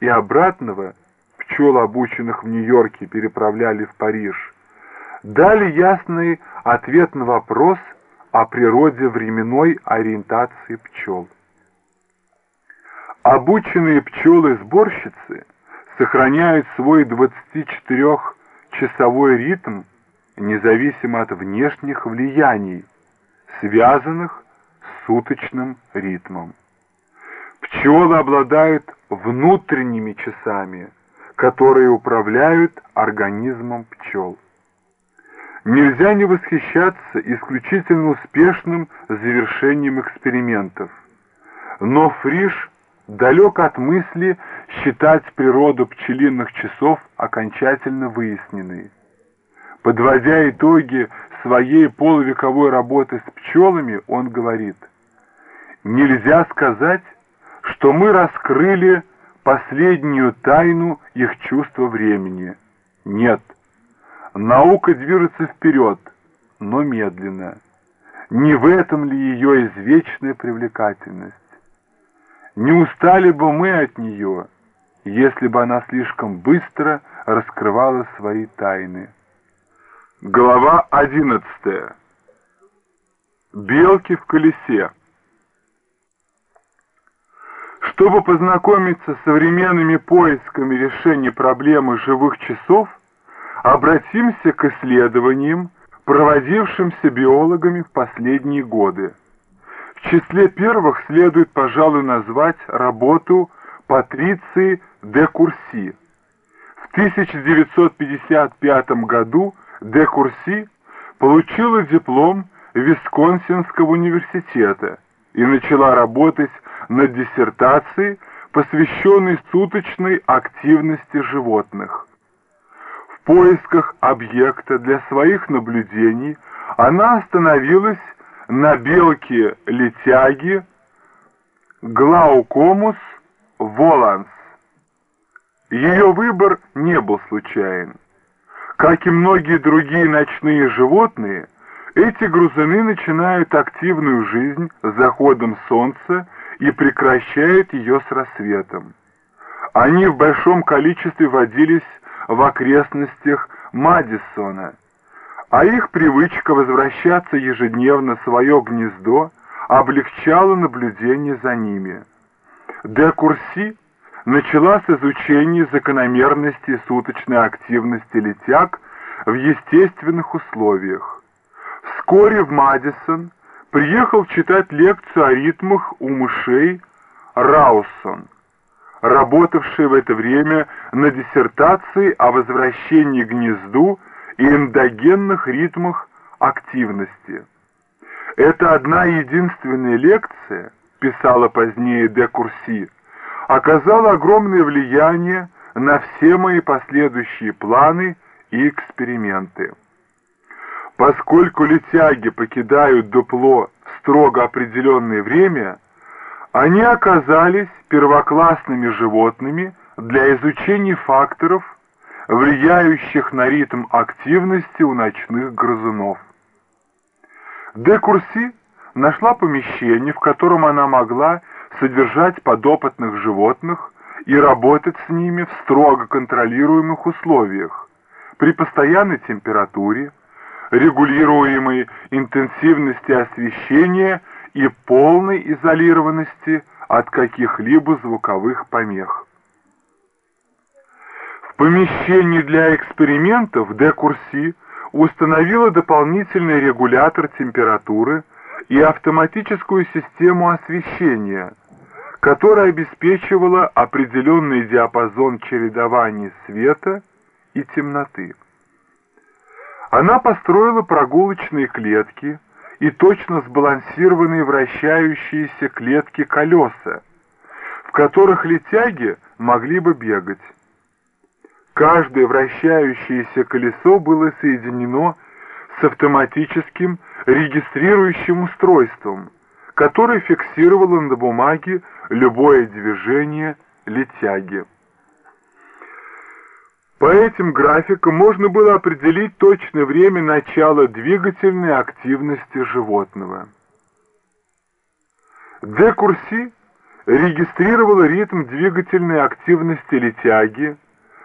и обратного пчел, обученных в Нью-Йорке, переправляли в Париж, дали ясный ответ на вопрос о природе временной ориентации пчел. Обученные пчелы-сборщицы сохраняют свой 24-часовой ритм независимо от внешних влияний, связанных с суточным ритмом. Пчелы обладают внутренними часами, которые управляют организмом пчел. Нельзя не восхищаться исключительно успешным завершением экспериментов. Но Фриш далек от мысли считать природу пчелиных часов окончательно выясненной. Подводя итоги своей полувековой работы с пчелами, он говорит, «Нельзя сказать, что мы раскрыли последнюю тайну их чувства времени. Нет, наука движется вперед, но медленно. Не в этом ли ее извечная привлекательность? Не устали бы мы от нее, если бы она слишком быстро раскрывала свои тайны. Глава одиннадцатая. Белки в колесе. Чтобы познакомиться с современными поисками решения проблемы живых часов, обратимся к исследованиям, проводившимся биологами в последние годы. В числе первых следует, пожалуй, назвать работу Патриции де Курси. В 1955 году де Курси получила диплом Висконсинского университета и начала работать над диссертацией, посвященной суточной активности животных. В поисках объекта для своих наблюдений она остановилась на белке-летяге Глаукомус воланс. Ее выбор не был случайен. Как и многие другие ночные животные, эти грузины начинают активную жизнь с заходом солнца и прекращают ее с рассветом. Они в большом количестве водились в окрестностях Мадисона, а их привычка возвращаться ежедневно в свое гнездо облегчала наблюдение за ними. Де Курси начала с изучения закономерности суточной активности летяг в естественных условиях. Вскоре в Мадисон приехал читать лекцию о ритмах у мышей Раусон, работавший в это время на диссертации о возвращении гнезду и эндогенных ритмах активности. Это одна единственная лекция, писала позднее де Курси, оказала огромное влияние на все мои последующие планы и эксперименты. Поскольку летяги покидают дупло в строго определенное время, они оказались первоклассными животными для изучения факторов, влияющих на ритм активности у ночных грызунов. Де Курси нашла помещение, в котором она могла содержать подопытных животных и работать с ними в строго контролируемых условиях при постоянной температуре, регулируемой интенсивности освещения и полной изолированности от каких-либо звуковых помех. В помещении для экспериментов Де Курси установила дополнительный регулятор температуры и автоматическую систему освещения, которая обеспечивала определенный диапазон чередования света и темноты. Она построила прогулочные клетки и точно сбалансированные вращающиеся клетки колеса, в которых летяги могли бы бегать. Каждое вращающееся колесо было соединено с автоматическим регистрирующим устройством, которое фиксировало на бумаге любое движение летяги. По этим графикам можно было определить точное время начала двигательной активности животного. Де Курси регистрировал ритм двигательной активности летяги,